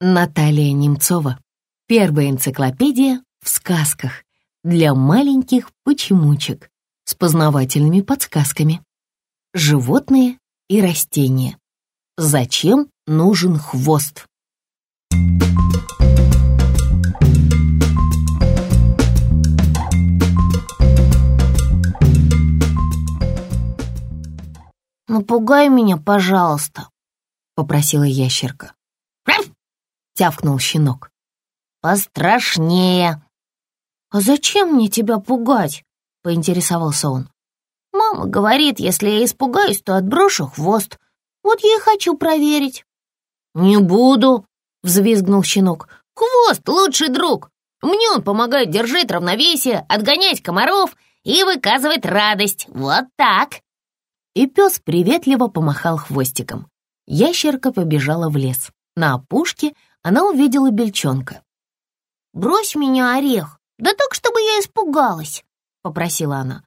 Наталья Немцова. Первая энциклопедия в сказках для маленьких почемучек с познавательными подсказками. Животные и растения. Зачем нужен хвост? «Напугай меня, пожалуйста», — попросила ящерка. Тявкнул щенок. «Пострашнее». «А зачем мне тебя пугать?» — поинтересовался он. «Мама говорит, если я испугаюсь, то отброшу хвост. Вот я и хочу проверить». «Не буду», — взвизгнул щенок. «Хвост — лучший друг. Мне он помогает держать равновесие, отгонять комаров и выказывать радость. Вот так!» И пес приветливо помахал хвостиком. Ящерка побежала в лес. На опушке она увидела бельчонка. «Брось меня, орех, да так, чтобы я испугалась», — попросила она.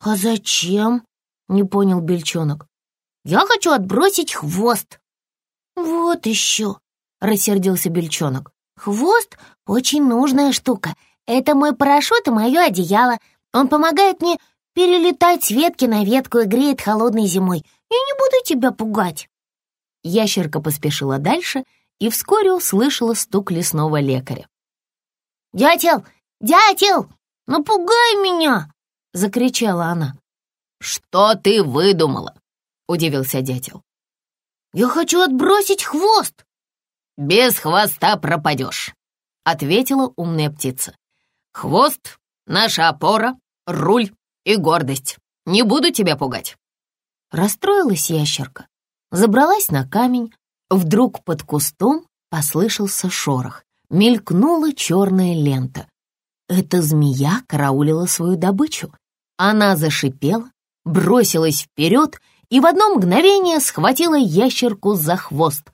«А зачем?» — не понял бельчонок. «Я хочу отбросить хвост». «Вот еще», — рассердился бельчонок. «Хвост — очень нужная штука. Это мой парашют и мое одеяло. Он помогает мне перелетать с ветки на ветку и греет холодной зимой. Я не буду тебя пугать». Ящерка поспешила дальше и вскоре услышала стук лесного лекаря. «Дятел! Дятел! Напугай меня!» — закричала она. «Что ты выдумала?» — удивился дятел. «Я хочу отбросить хвост!» «Без хвоста пропадешь», — ответила умная птица. «Хвост — наша опора, руль и гордость. Не буду тебя пугать». Расстроилась ящерка, забралась на камень. Вдруг под кустом послышался шорох. Мелькнула черная лента. Эта змея караулила свою добычу. Она зашипела, бросилась вперед и в одно мгновение схватила ящерку за хвост.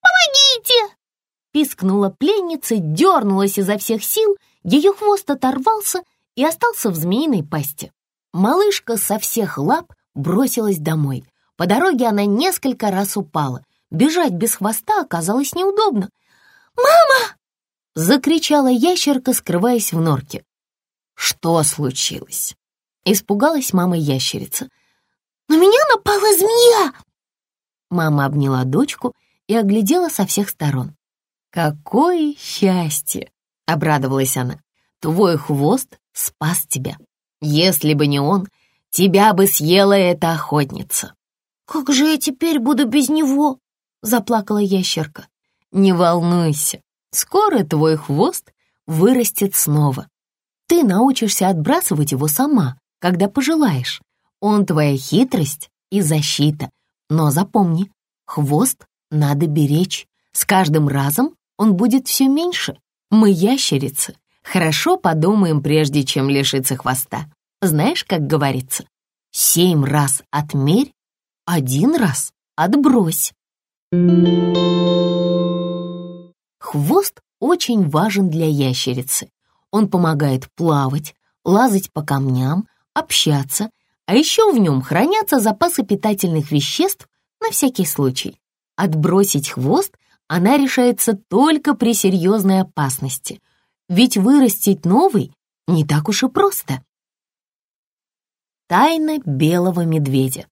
«Помогите!» Пискнула пленница, дернулась изо всех сил, ее хвост оторвался и остался в змеиной пасти. Малышка со всех лап бросилась домой. По дороге она несколько раз упала. Бежать без хвоста оказалось неудобно. «Мама!» — закричала ящерка, скрываясь в норке. «Что случилось?» — испугалась мама ящерица. «На меня напала змея!» Мама обняла дочку и оглядела со всех сторон. «Какое счастье!» — обрадовалась она. «Твой хвост спас тебя. Если бы не он, тебя бы съела эта охотница». «Как же я теперь буду без него?» — заплакала ящерка. «Не волнуйся, скоро твой хвост вырастет снова. Ты научишься отбрасывать его сама, когда пожелаешь. Он твоя хитрость и защита. Но запомни, хвост надо беречь. С каждым разом он будет все меньше. Мы ящерицы, Хорошо подумаем, прежде чем лишиться хвоста. Знаешь, как говорится, семь раз отмерь, один раз отбрось. Хвост очень важен для ящерицы. Он помогает плавать, лазать по камням, общаться, а еще в нем хранятся запасы питательных веществ на всякий случай. Отбросить хвост она решается только при серьезной опасности — ведь вырастить новый не так уж и просто. Тайна белого медведя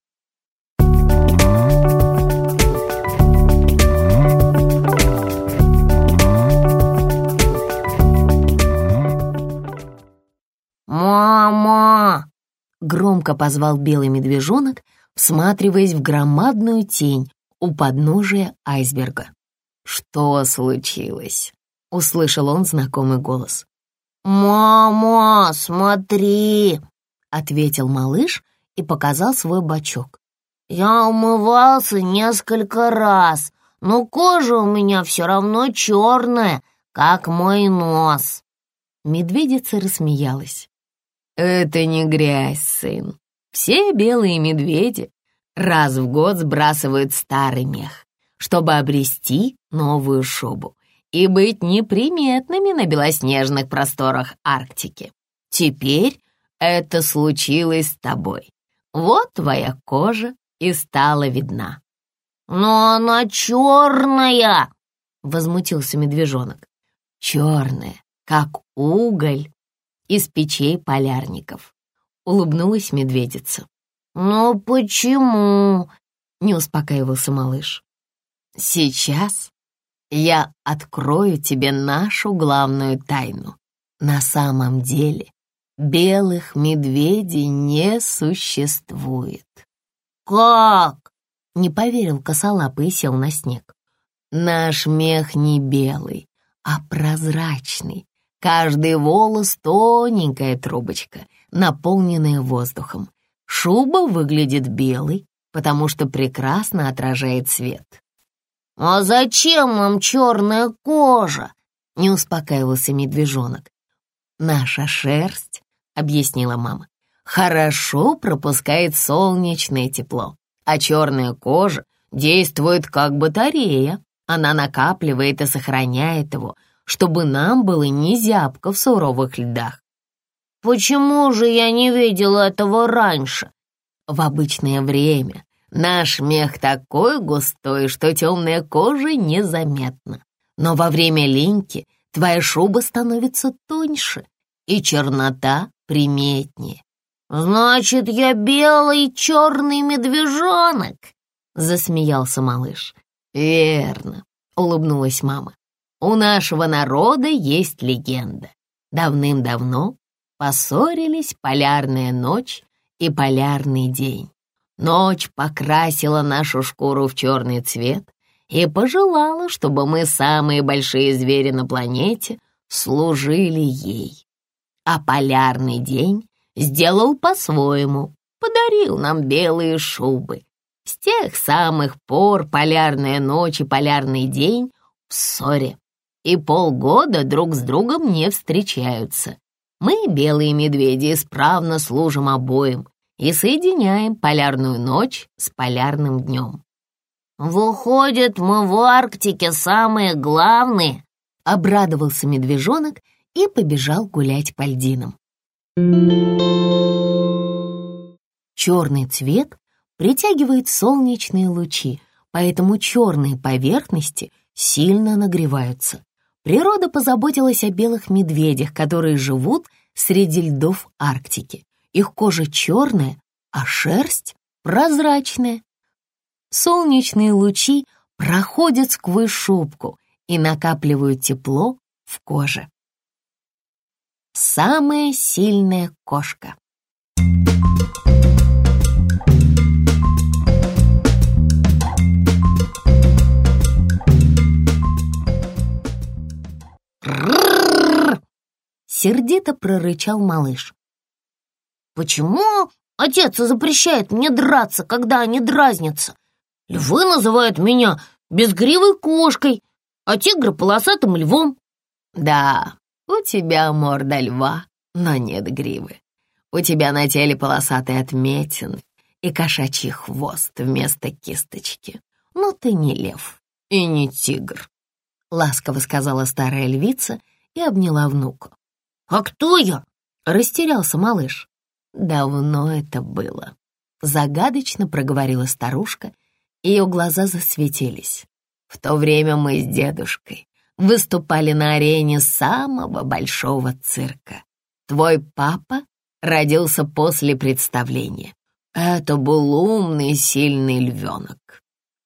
«Мама!» — громко позвал белый медвежонок, всматриваясь в громадную тень у подножия айсберга. «Что случилось?» — услышал он знакомый голос. «Мама, смотри!» — ответил малыш и показал свой бачок. «Я умывался несколько раз, но кожа у меня все равно черная, как мой нос». Медведица рассмеялась. «Это не грязь, сын. Все белые медведи раз в год сбрасывают старый мех, чтобы обрести новую шубу и быть неприметными на белоснежных просторах Арктики. Теперь это случилось с тобой. Вот твоя кожа и стала видна. Но она черная. возмутился медвежонок. «Черная, как уголь из печей полярников», — улыбнулась медведица. «Ну почему?» — не успокаивался малыш. «Сейчас я открою тебе нашу главную тайну. На самом деле белых медведей не существует». «Как?» — не поверил косолапый и сел на снег. «Наш мех не белый, а прозрачный. Каждый волос — тоненькая трубочка, наполненная воздухом. Шуба выглядит белой, потому что прекрасно отражает свет. «А зачем нам черная кожа?» — не успокаивался медвежонок. «Наша шерсть», — объяснила мама, — «хорошо пропускает солнечное тепло, а черная кожа действует как батарея. Она накапливает и сохраняет его, чтобы нам было не зябко в суровых льдах. «Почему же я не видел этого раньше?» В обычное время наш мех такой густой, что темная кожа незаметна. Но во время линьки твоя шуба становится тоньше, и чернота приметнее. «Значит, я белый черный медвежонок?» — засмеялся малыш. «Верно», — улыбнулась мама. «У нашего народа есть легенда. Давным-давно поссорились полярная ночь и полярный день. Ночь покрасила нашу шкуру в черный цвет и пожелала, чтобы мы, самые большие звери на планете, служили ей. А полярный день сделал по-своему, подарил нам белые шубы. С тех самых пор полярная ночь и полярный день в ссоре, и полгода друг с другом не встречаются. Мы, белые медведи, исправно служим обоим и соединяем полярную ночь с полярным днем. «Выходит, мы в Арктике самые главные», — обрадовался медвежонок и побежал гулять по льдинам. Черный цвет притягивает солнечные лучи, поэтому черные поверхности сильно нагреваются. Природа позаботилась о белых медведях, которые живут среди льдов Арктики. Их кожа черная, а шерсть прозрачная. Солнечные лучи проходят сквозь шубку и накапливают тепло в коже. Самая сильная кошка. Сердито прорычал малыш. «Почему отец запрещает мне драться, когда они дразнятся? Львы называют меня безгривой кошкой, а тигры полосатым львом». «Да, у тебя морда льва, но нет гривы. У тебя на теле полосатые отметины и кошачий хвост вместо кисточки. Но ты не лев и не тигр», — ласково сказала старая львица и обняла внука. «А кто я?» — растерялся малыш. «Давно это было», — загадочно проговорила старушка. Ее глаза засветились. «В то время мы с дедушкой выступали на арене самого большого цирка. Твой папа родился после представления. Это был умный, сильный львенок.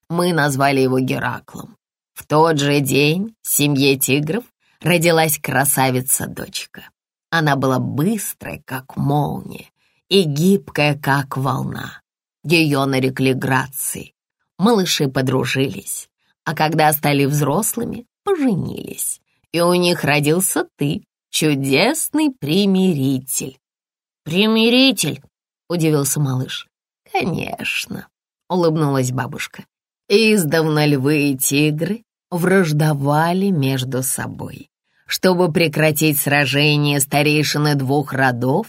Мы назвали его Гераклом. В тот же день в семье тигров родилась красавица-дочка. Она была быстрая, как молния, и гибкая, как волна. Ее нарекли Грацией. Малыши подружились, а когда стали взрослыми, поженились. И у них родился ты, чудесный примиритель. «Примиритель?» — удивился малыш. «Конечно», — улыбнулась бабушка. «Издавна львы и тигры враждовали между собой. Чтобы прекратить сражение, старейшины двух родов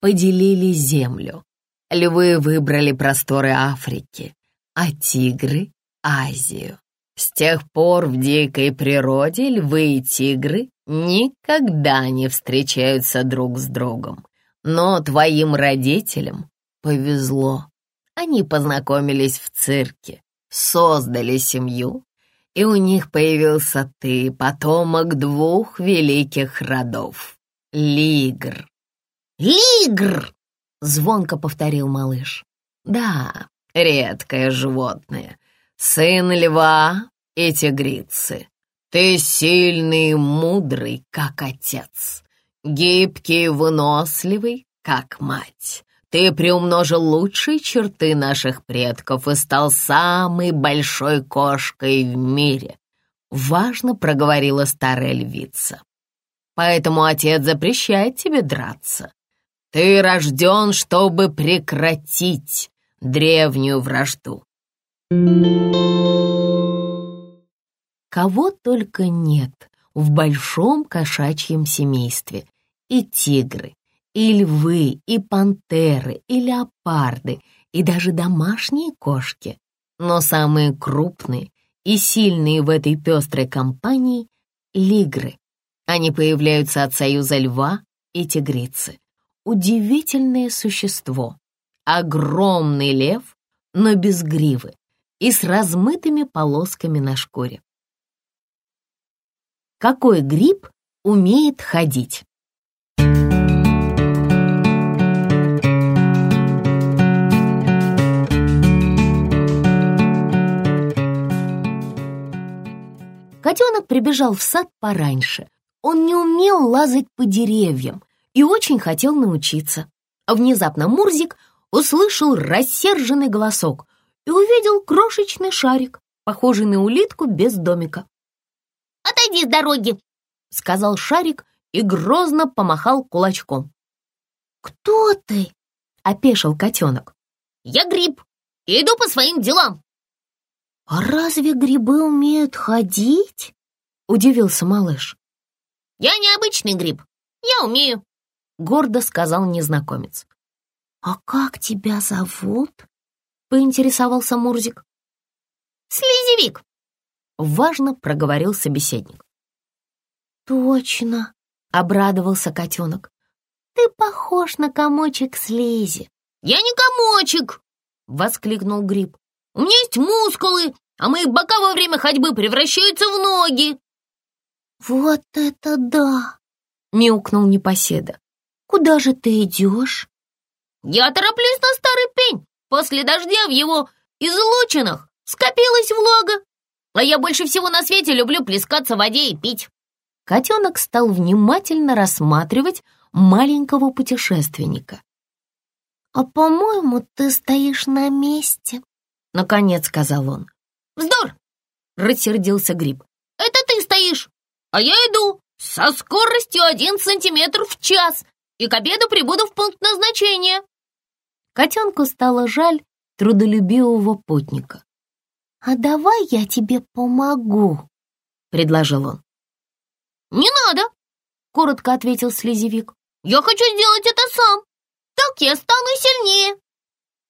поделили землю. Львы выбрали просторы Африки, а тигры — Азию. С тех пор в дикой природе львы и тигры никогда не встречаются друг с другом. Но твоим родителям повезло. Они познакомились в цирке, создали семью И у них появился ты, потомок двух великих родов — Лигр. «Лигр!» — звонко повторил малыш. Да, редкое животное, сын льва и тигрицы. Ты сильный и мудрый, как отец, гибкий и выносливый, как мать. Ты приумножил лучшие черты наших предков и стал самой большой кошкой в мире. Важно проговорила старая львица. Поэтому отец запрещает тебе драться. Ты рожден, чтобы прекратить древнюю вражду. Кого только нет в большом кошачьем семействе. И тигры, и львы, и пантеры, и леопарды, и даже домашние кошки. Но самые крупные и сильные в этой пестрой компании — лигры. Они появляются от союза льва и тигрицы. Удивительное существо. Огромный лев, но без гривы и с размытыми полосками на шкуре. Какой гриб умеет ходить? Котенок прибежал в сад пораньше. Он не умел лазать по деревьям и очень хотел научиться. Внезапно Мурзик услышал рассерженный голосок и увидел крошечный шарик, похожий на улитку без домика. «Отойди с дороги!» — сказал шарик и грозно помахал кулачком. «Кто ты?» — опешил котенок. «Я гриб и иду по своим делам». «А разве грибы умеют ходить?» — удивился малыш. «Я необычный гриб, я умею», — гордо сказал незнакомец. «А как тебя зовут?» — поинтересовался Мурзик. «Слизевик», — важно проговорил собеседник. «Точно», — обрадовался котенок. «Ты похож на комочек слизи». «Я не комочек!» — воскликнул Гриб. «У меня есть мускулы, а мои бока во время ходьбы превращаются в ноги!» «Вот это да!» — мяукнул непоседа. «Куда же ты идешь?» «Я тороплюсь на старый пень. После дождя в его излучинах скопилась влага. А я больше всего на свете люблю плескаться в воде и пить». Котенок стал внимательно рассматривать маленького путешественника. «А, по-моему, ты стоишь на месте», — наконец сказал он. «Вздор!» — рассердился Гриб. «Это ты стоишь, а я иду со скоростью один сантиметр в час и к обеду прибуду в пункт назначения». Котенку стало жаль трудолюбивого путника. «А давай я тебе помогу», — предложил он. «Не надо», — коротко ответил слезевик. «Я хочу сделать это сам. Так я стану сильнее».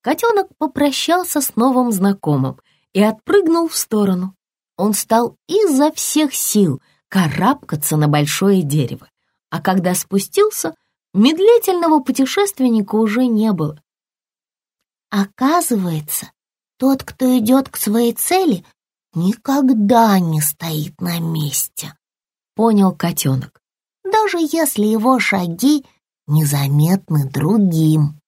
Котенок попрощался с новым знакомым и отпрыгнул в сторону. Он стал изо всех сил карабкаться на большое дерево, а когда спустился, медлительного путешественника уже не было. Оказывается, тот, кто идет к своей цели, никогда не стоит на месте, понял котенок, даже если его шаги незаметны другим.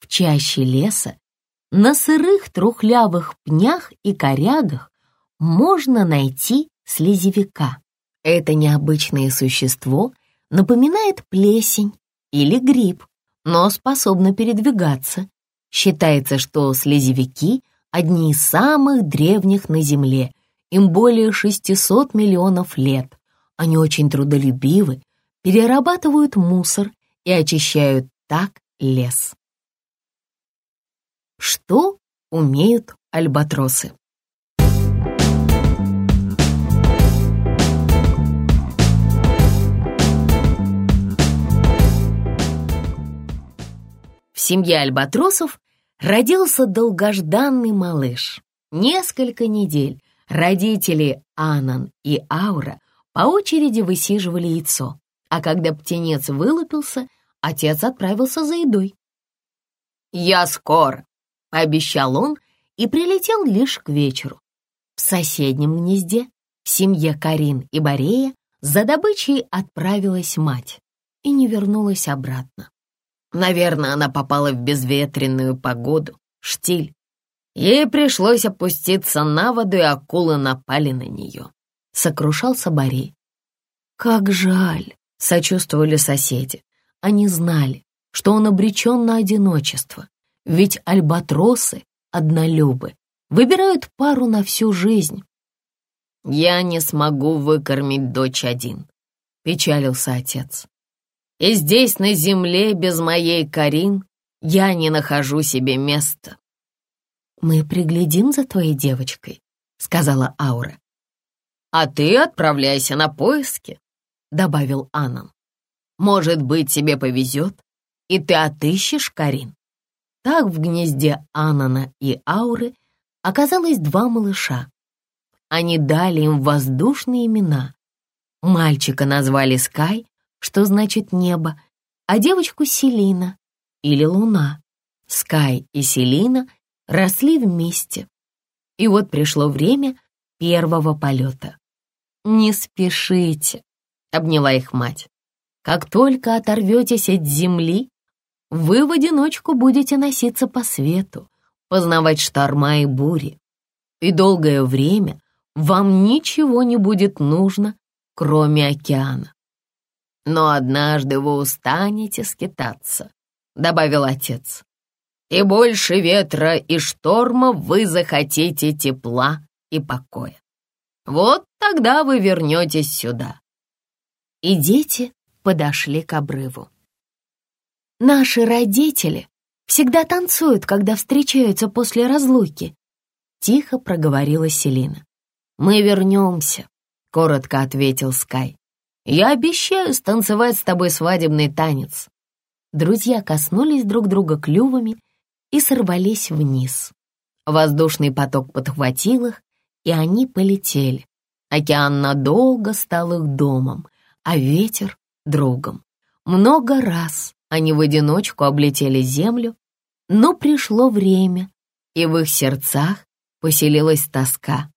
В чаще леса, на сырых трухлявых пнях и корягах можно найти слезевика. Это необычное существо напоминает плесень или гриб, но способно передвигаться. Считается, что слезевики — одни из самых древних на Земле, им более 600 миллионов лет. Они очень трудолюбивы, перерабатывают мусор и очищают так лес. Что умеют альбатросы? В семье альбатросов родился долгожданный малыш. Несколько недель родители Анан и Аура по очереди высиживали яйцо, а когда птенец вылупился, отец отправился за едой. «Я скоро», — пообещал он и прилетел лишь к вечеру. В соседнем гнезде, в семье Карин и Борея, за добычей отправилась мать и не вернулась обратно. Наверное, она попала в безветренную погоду, штиль. Ей пришлось опуститься на воду, и акулы напали на нее. Сокрушался Борей. «Как жаль!» — сочувствовали соседи. Они знали, что он обречен на одиночество, ведь альбатросы, однолюбы, выбирают пару на всю жизнь. «Я не смогу выкормить дочь один», — печалился отец. «И здесь, на земле, без моей Карин, я не нахожу себе места». «Мы приглядим за твоей девочкой», — сказала Аура. «А ты отправляйся на поиски», — добавил Анан. «Может быть, тебе повезет, и ты отыщешь Карин». Так в гнезде Анана и Ауры оказалось два малыша. Они дали им воздушные имена. Мальчика назвали Скай, что значит небо, а девочку Селина или Луна. Скай и Селина росли вместе. И вот пришло время первого полета. «Не спешите», — обняла их мать. «Как только оторветесь от земли, вы в одиночку будете носиться по свету, познавать шторма и бури. И долгое время вам ничего не будет нужно, кроме океана. Но однажды вы устанете скитаться, — добавил отец. И больше ветра и шторма вы захотите тепла и покоя. Вот тогда вы вернетесь сюда. И дети подошли к обрыву. Наши родители всегда танцуют, когда встречаются после разлуки, тихо проговорила Селина. Мы вернемся, коротко ответил Скай. Я обещаю станцевать с тобой свадебный танец. Друзья коснулись друг друга клювами и сорвались вниз. Воздушный поток подхватил их, и они полетели. Океан надолго стал их домом, а ветер — другом. Много раз они в одиночку облетели землю, но пришло время, и в их сердцах поселилась тоска.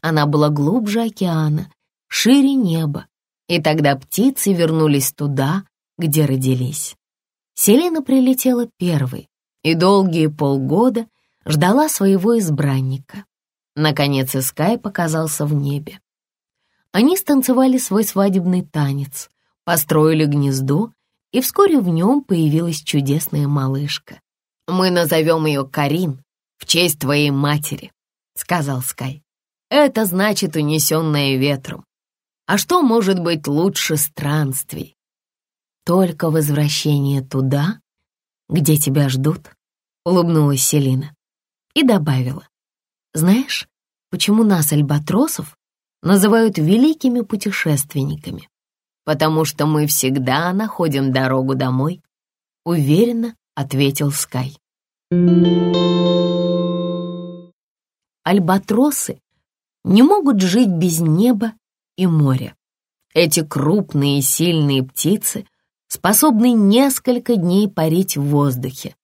Она была глубже океана, шире неба, и тогда птицы вернулись туда, где родились. Селена прилетела первой и долгие полгода ждала своего избранника. Наконец Искай показался в небе. Они станцевали свой свадебный танец, построили гнездо, и вскоре в нем появилась чудесная малышка. «Мы назовем ее Карин в честь твоей матери», — сказал Скай. «Это значит унесенная ветром. А что может быть лучше странствий? Только возвращение туда, где тебя ждут», — улыбнулась Селина и добавила. Знаешь, почему нас, альбатросов, называют великими путешественниками? Потому что мы всегда находим дорогу домой, уверенно ответил Скай. Альбатросы не могут жить без неба и моря. Эти крупные и сильные птицы способны несколько дней парить в воздухе.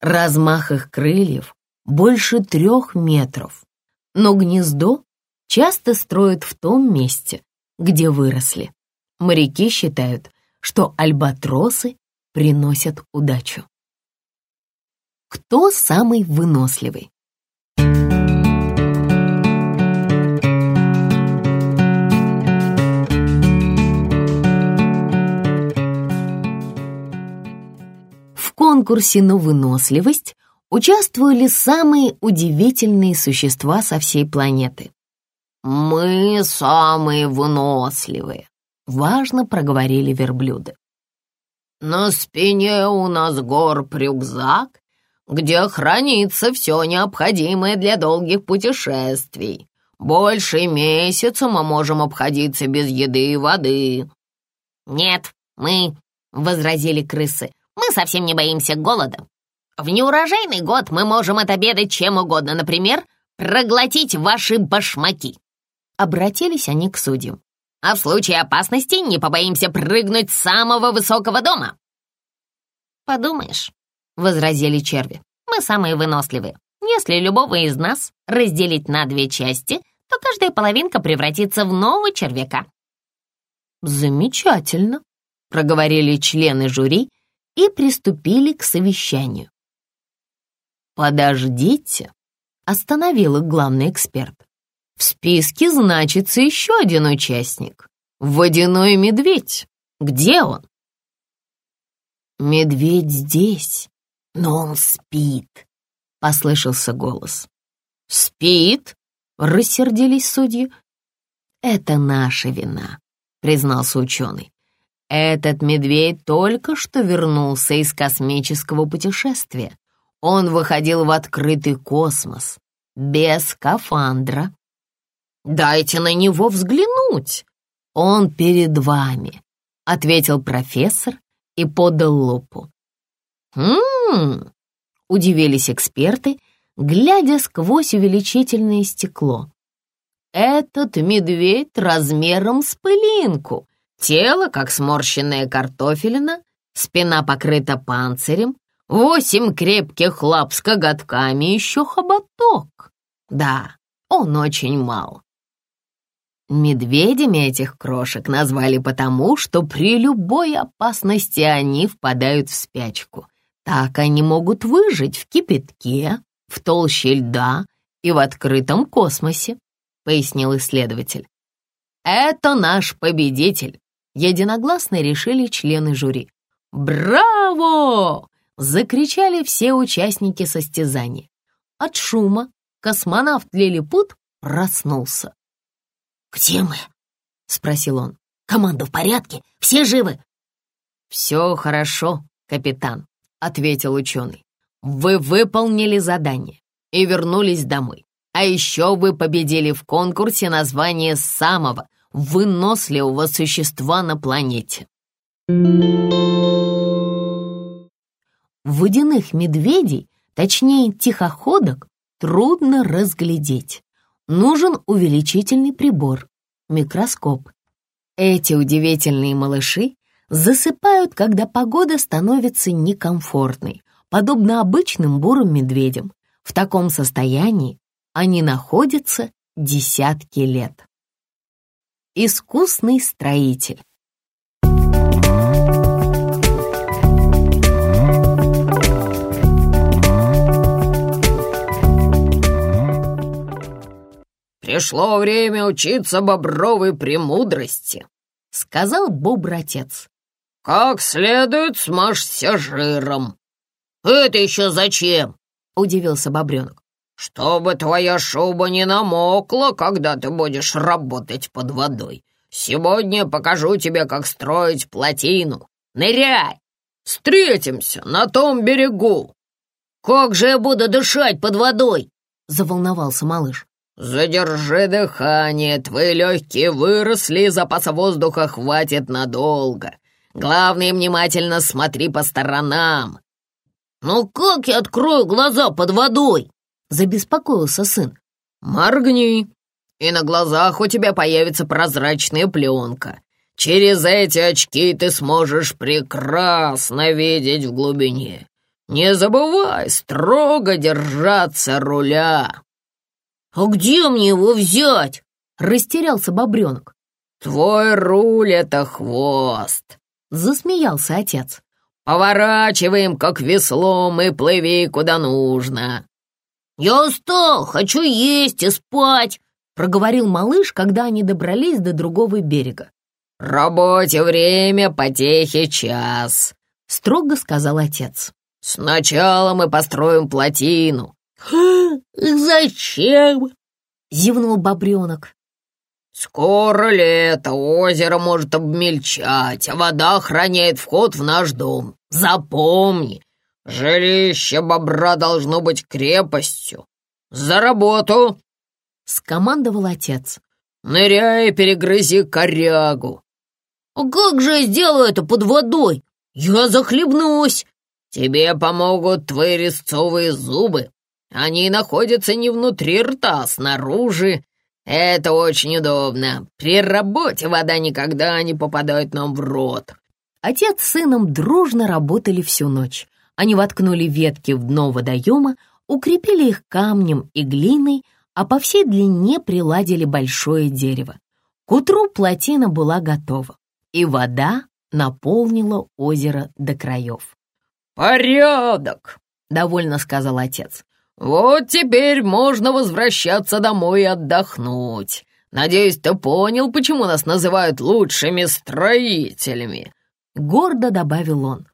Размах их крыльев больше трех метров, но гнездо часто строят в том месте, где выросли. Моряки считают, что альбатросы приносят удачу. Кто самый выносливый? В конкурсе на выносливость участвовали самые удивительные существа со всей планеты. «Мы самые выносливые», — важно проговорили верблюды. «На спине у нас горб рюкзак, где хранится все необходимое для долгих путешествий. Больше месяца мы можем обходиться без еды и воды». «Нет, мы», — возразили крысы, — «мы совсем не боимся голода. В неурожайный год мы можем отобедать чем угодно, например, проглотить ваши башмаки». Обратились они к судьям. «А в случае опасности не побоимся прыгнуть с самого высокого дома». «Подумаешь», — возразили черви, — «мы самые выносливые. Если любого из нас разделить на две части, то каждая половинка превратится в нового червяка. «Замечательно», — проговорили члены жюри и приступили к совещанию. «Подождите», — остановил их главный эксперт. «В списке значится еще один участник. Водяной медведь. Где он?» «Медведь здесь, но он спит», — послышался голос. «Спит?» — рассердились судьи. «Это наша вина», — признался ученый. «Этот медведь только что вернулся из космического путешествия. Он выходил в открытый космос, без скафандра. «Дайте на него взглянуть! Он перед вами», — ответил профессор и подал лупу. «Хм...» — удивились эксперты, глядя сквозь увеличительное стекло. «Этот медведь размером с пылинку, тело, как сморщенная картофелина, спина покрыта панцирем, Восемь крепких лап с коготками, еще хоботок. Да, он очень мал. Медведями этих крошек назвали потому, что при любой опасности они впадают в спячку. Так они могут выжить в кипятке, в толще льда и в открытом космосе, пояснил исследователь. Это наш победитель, единогласно решили члены жюри. Браво! закричали все участники состязания. От шума космонавт Лилипут проснулся. «Где мы?» — спросил он. «Команда в порядке? Все живы?» «Все хорошо, капитан», — ответил ученый. «Вы выполнили задание и вернулись домой. А еще вы победили в конкурсе на звание самого выносливого существа на планете». Водяных медведей, точнее тихоходок, трудно разглядеть. Нужен увеличительный прибор, микроскоп. Эти удивительные малыши засыпают, когда погода становится некомфортной, подобно обычным бурым медведям. В таком состоянии они находятся десятки лет. Искусный строитель. «Пришло время учиться бобровой премудрости», — сказал бобр-отец. «Как следует смажься жиром». «Это еще зачем?» — удивился бобренок. «Чтобы твоя шуба не намокла, когда ты будешь работать под водой. Сегодня покажу тебе, как строить плотину. Ныряй! Встретимся на том берегу!» «Как же я буду дышать под водой?» — заволновался малыш. «Задержи дыхание, твои легкие выросли, запаса воздуха хватит надолго. Главное, внимательно смотри по сторонам». «Ну как я открою глаза под водой?» — забеспокоился сын. «Моргни, и на глазах у тебя появится прозрачная пленка. Через эти очки ты сможешь прекрасно видеть в глубине. Не забывай строго держаться руля». «А где мне его взять?» — растерялся бобренок. «Твой руль — это хвост!» — засмеялся отец. «Поворачиваем, как веслом, и плыви куда нужно!» «Я устал, хочу есть и спать!» — проговорил малыш, когда они добрались до другого берега. «Работе время, потехе час», — строго сказал отец. «Сначала мы построим плотину, «Зачем?» — зевнул бобренок. «Скоро лето, озеро может обмельчать, а вода охраняет вход в наш дом. Запомни, жилище бобра должно быть крепостью. За работу!» — скомандовал отец. «Ныряй и перегрызи корягу». «А как же я сделаю это под водой? Я захлебнусь!» «Тебе помогут твои резцовые зубы. Они находятся не внутри рта, а снаружи. Это очень удобно. При работе вода никогда не попадает нам в рот». Отец с сыном дружно работали всю ночь. Они воткнули ветки в дно водоема, укрепили их камнем и глиной, а по всей длине приладили большое дерево. К утру плотина была готова, и вода наполнила озеро до краев. «Порядок!» — довольно сказал отец. «Вот теперь можно возвращаться домой и отдохнуть. Надеюсь, ты понял, почему нас называют лучшими строителями?» Гордо добавил он.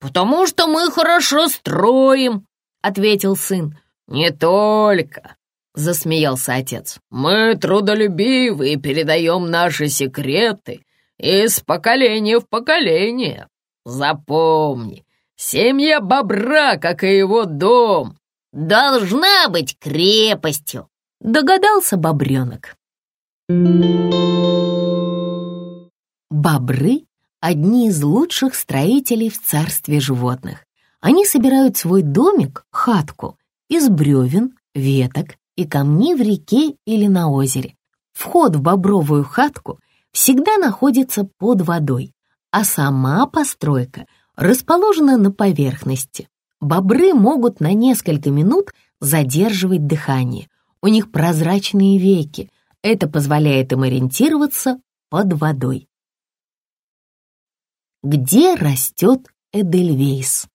«Потому что мы хорошо строим», — ответил сын. «Не только», — засмеялся отец. «Мы трудолюбивы и передаем наши секреты из поколения в поколение. Запомни, семья бобра, как и его дом, должна быть крепостью», — догадался бобренок. Бобры — одни из лучших строителей в царстве животных. Они собирают свой домик, хатку, из бревен, веток и камней в реке или на озере. Вход в бобровую хатку всегда находится под водой, а сама постройка расположена на поверхности. Бобры могут на несколько минут задерживать дыхание. У них прозрачные веки. Это позволяет им ориентироваться под водой. Где растет Эдельвейс?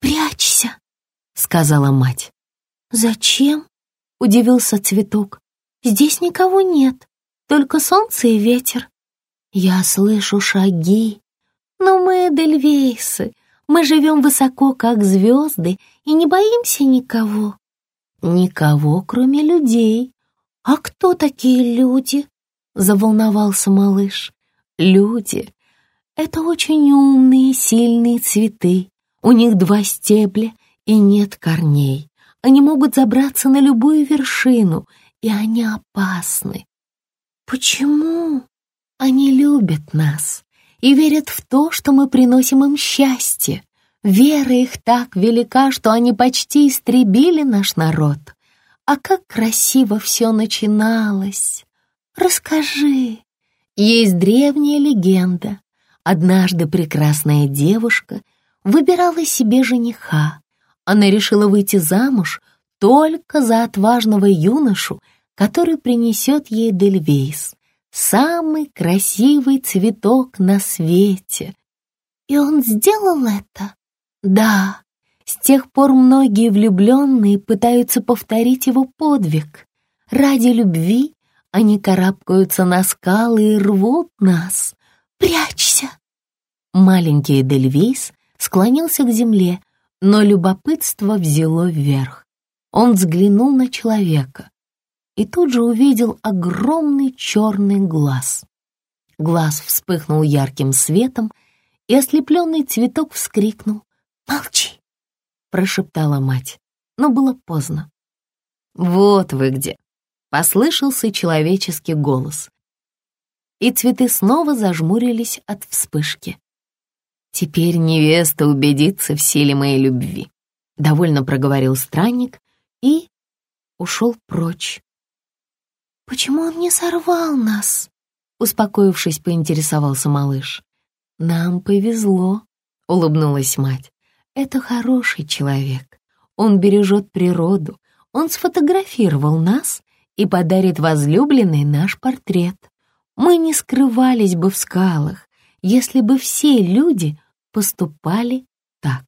«Прячься!» — сказала мать. «Зачем?» — удивился цветок. «Здесь никого нет, только солнце и ветер. Я слышу шаги, но мы Эдельвейсы, мы живем высоко, как звезды, и не боимся никого». «Никого, кроме людей. А кто такие люди?» — заволновался малыш. «Люди — это очень умные, сильные цветы. У них два стебля и нет корней. Они могут забраться на любую вершину, и они опасны. Почему? Они любят нас и верят в то, что мы приносим им счастье. Вера их так велика, что они почти истребили наш народ. А как красиво все начиналось! Расскажи. Есть древняя легенда. Однажды прекрасная девушка выбирала себе жениха. Она решила выйти замуж только за отважного юношу, который принесет ей Дельвейс, самый красивый цветок на свете. И он сделал это? Да, с тех пор многие влюбленные пытаются повторить его подвиг. Ради любви они карабкаются на скалы и рвут нас. Прячься! Маленький Эдельвейс склонился к земле, но любопытство взяло вверх. Он взглянул на человека и тут же увидел огромный черный глаз. Глаз вспыхнул ярким светом, и ослепленный цветок вскрикнул. «Молчи!» — прошептала мать, но было поздно. «Вот вы где!» — послышался человеческий голос. И цветы снова зажмурились от вспышки. «Теперь невеста убедится в силе моей любви», — довольно проговорил странник и ушел прочь. «Почему он не сорвал нас?» — успокоившись, поинтересовался малыш. «Нам повезло», — улыбнулась мать. Это хороший человек. Он бережет природу. Он сфотографировал нас и подарит возлюбленный наш портрет. Мы не скрывались бы в скалах, если бы все люди поступали так.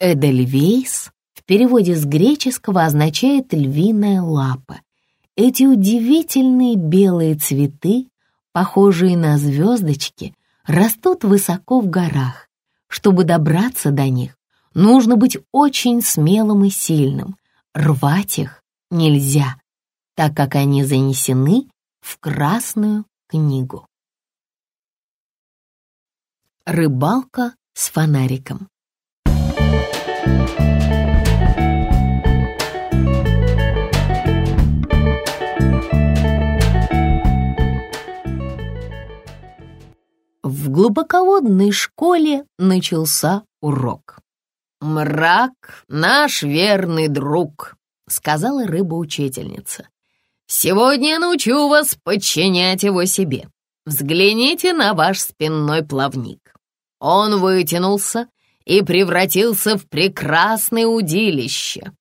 Эдельвейс в переводе с греческого означает «львиная лапа». Эти удивительные белые цветы, похожие на звездочки, растут высоко в горах. Чтобы добраться до них, нужно быть очень смелым и сильным. Рвать их нельзя, так как они занесены в Красную книгу. Рыбалка с фонариком. В глубоководной школе начался урок. «Мрак — наш верный друг», — сказала рыба-учительница. «Сегодня я научу вас подчинять его себе. Взгляните на ваш спинной плавник. Он вытянулся и превратился в прекрасное удилище».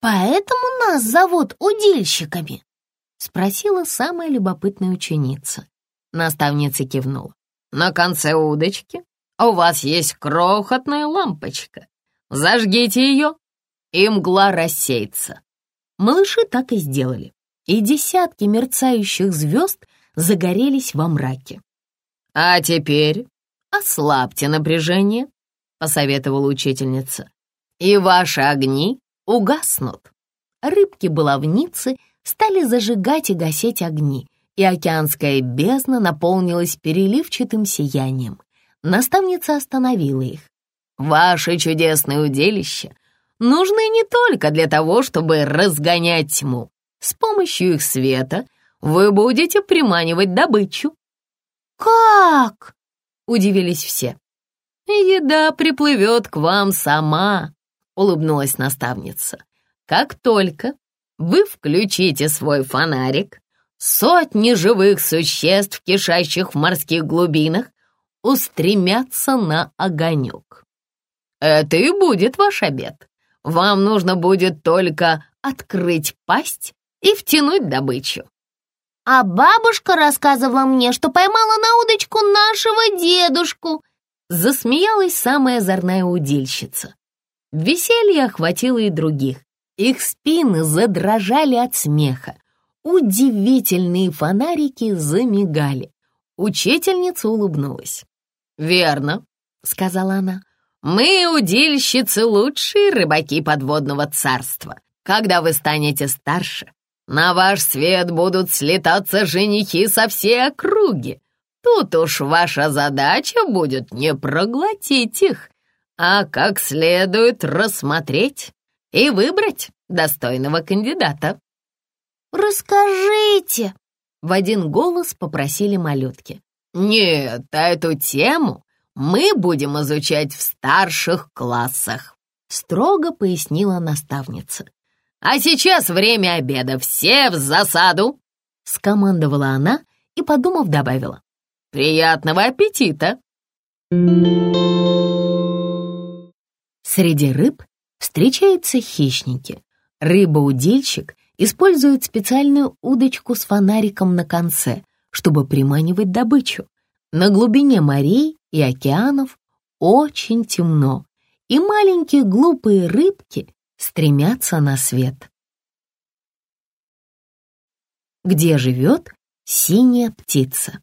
«Поэтому нас зовут удильщиками?» — спросила самая любопытная ученица. Наставница кивнула. «На конце удочки у вас есть крохотная лампочка. Зажгите ее, и мгла рассеется». Малыши так и сделали, и десятки мерцающих звезд загорелись во мраке. «А теперь ослабьте напряжение», — посоветовала учительница, «и ваши огни угаснут». Рыбки-баловницы стали зажигать и гасить огни, и океанская бездна наполнилась переливчатым сиянием. Наставница остановила их. «Ваше чудесное удилище нужны не только для того, чтобы разгонять тьму. С помощью их света вы будете приманивать добычу». «Как?» — удивились все. «Еда приплывет к вам сама», — улыбнулась наставница. «Как только вы включите свой фонарик, сотни живых существ, кишащих в морских глубинах, устремятся на огонек. Это и будет ваш обед. Вам нужно будет только открыть пасть и втянуть добычу. А бабушка рассказывала мне, что поймала на удочку нашего дедушку. Засмеялась самая озорная удильщица. Веселье охватило и других. Их спины задрожали от смеха. Удивительные фонарики замигали. Учительница улыбнулась. «Верно», — сказала она. «Мы, удильщицы, лучшие рыбаки подводного царства. Когда вы станете старше, на ваш свет будут слетаться женихи со всей округи. Тут уж ваша задача будет не проглотить их, а как следует рассмотреть и выбрать достойного кандидата». «Расскажите!» — в один голос попросили малютки. «Нет, эту тему мы будем изучать в старших классах», — строго пояснила наставница. «А сейчас время обеда, все в засаду!» — скомандовала она и, подумав, добавила. «Приятного аппетита!» Среди рыб встречаются хищники. Рыба-удильщик использует специальную удочку с фонариком на конце, чтобы приманивать добычу. На глубине морей и океанов очень темно, и маленькие глупые рыбки стремятся на свет. Где живет синяя птица?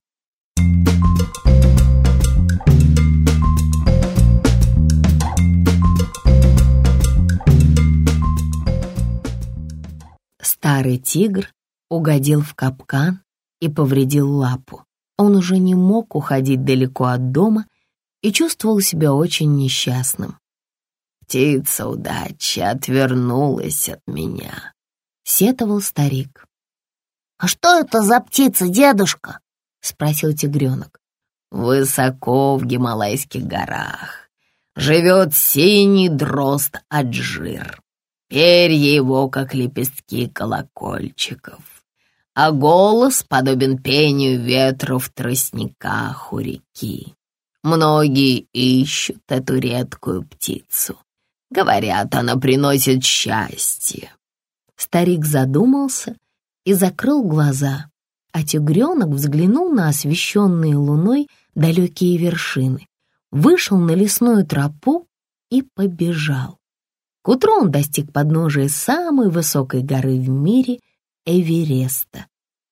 Старый тигр угодил в капкан и повредил лапу. Он уже не мог уходить далеко от дома и чувствовал себя очень несчастным. «Птица удачи отвернулась от меня», — сетовал старик. «А что это за птица, дедушка?» — спросил тигренок. «Высоко в Гималайских горах живет синий дрозд Аджир. Перья его, как лепестки колокольчиков а голос подобен пению ветру в тростниках у реки. Многие ищут эту редкую птицу. Говорят, она приносит счастье. Старик задумался и закрыл глаза, а тигренок взглянул на освещенные луной далекие вершины, вышел на лесную тропу и побежал. К утру он достиг подножия самой высокой горы в мире — Эвереста.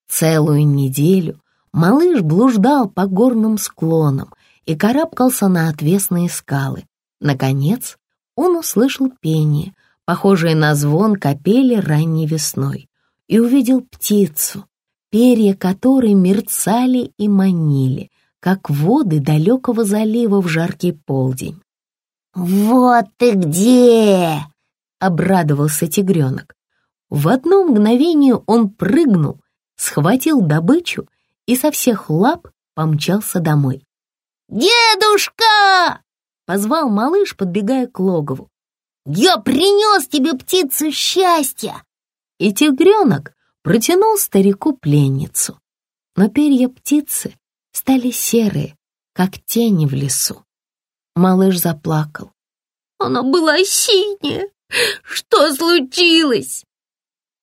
Целую неделю малыш блуждал по горным склонам и карабкался на отвесные скалы. Наконец он услышал пение, похожее на звон капели ранней весной, и увидел птицу, перья которой мерцали и манили, как воды далекого залива в жаркий полдень. «Вот ты где!» — обрадовался тигренок. В одно мгновение он прыгнул, схватил добычу и со всех лап помчался домой. «Дедушка!» — позвал малыш, подбегая к логову. «Я принес тебе птицу счастья!» И тигренок протянул старику пленницу. Но перья птицы стали серые, как тени в лесу. Малыш заплакал. «Она была синяя! Что случилось?»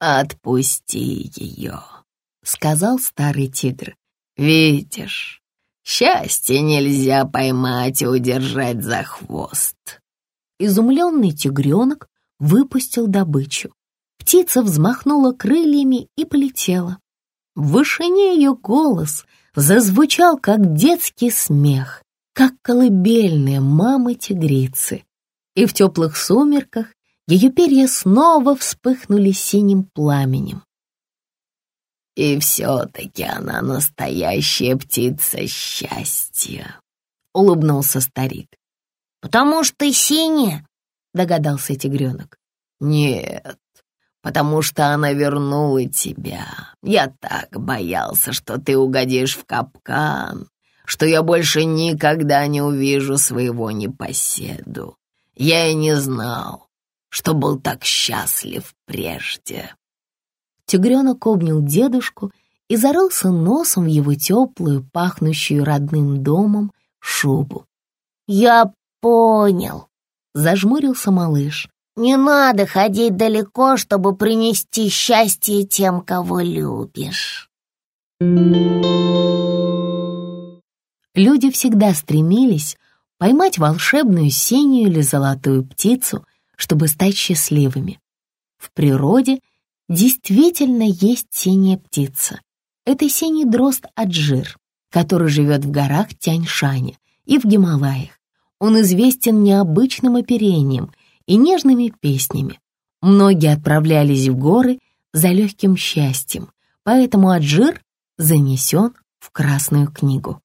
«Отпусти ее», — сказал старый тигр. «Видишь, счастье нельзя поймать и удержать за хвост». Изумленный тигренок выпустил добычу. Птица взмахнула крыльями и полетела. В вышине ее голос зазвучал, как детский смех, как колыбельная мамы-тигрицы. И в теплых сумерках ее перья снова вспыхнули синим пламенем. «И все-таки она настоящая птица счастья», — улыбнулся старик. «Потому что синяя», — догадался тигренок. «Нет, потому что она вернула тебя. Я так боялся, что ты угодишь в капкан, что я больше никогда не увижу своего непоседу. Я и не знал, что был так счастлив прежде». Тигренок обнял дедушку и зарылся носом в его теплую, пахнущую родным домом, шубу. «Я понял», — зажмурился малыш. «Не надо ходить далеко, чтобы принести счастье тем, кого любишь». Люди всегда стремились поймать волшебную синюю или золотую птицу, чтобы стать счастливыми. В природе действительно есть синяя птица. Это синий дрозд Аджир, который живет в горах Тяньшаня и в Гималаях. Он известен необычным оперением и нежными песнями. Многие отправлялись в горы за легким счастьем, поэтому Аджир занесен в Красную книгу.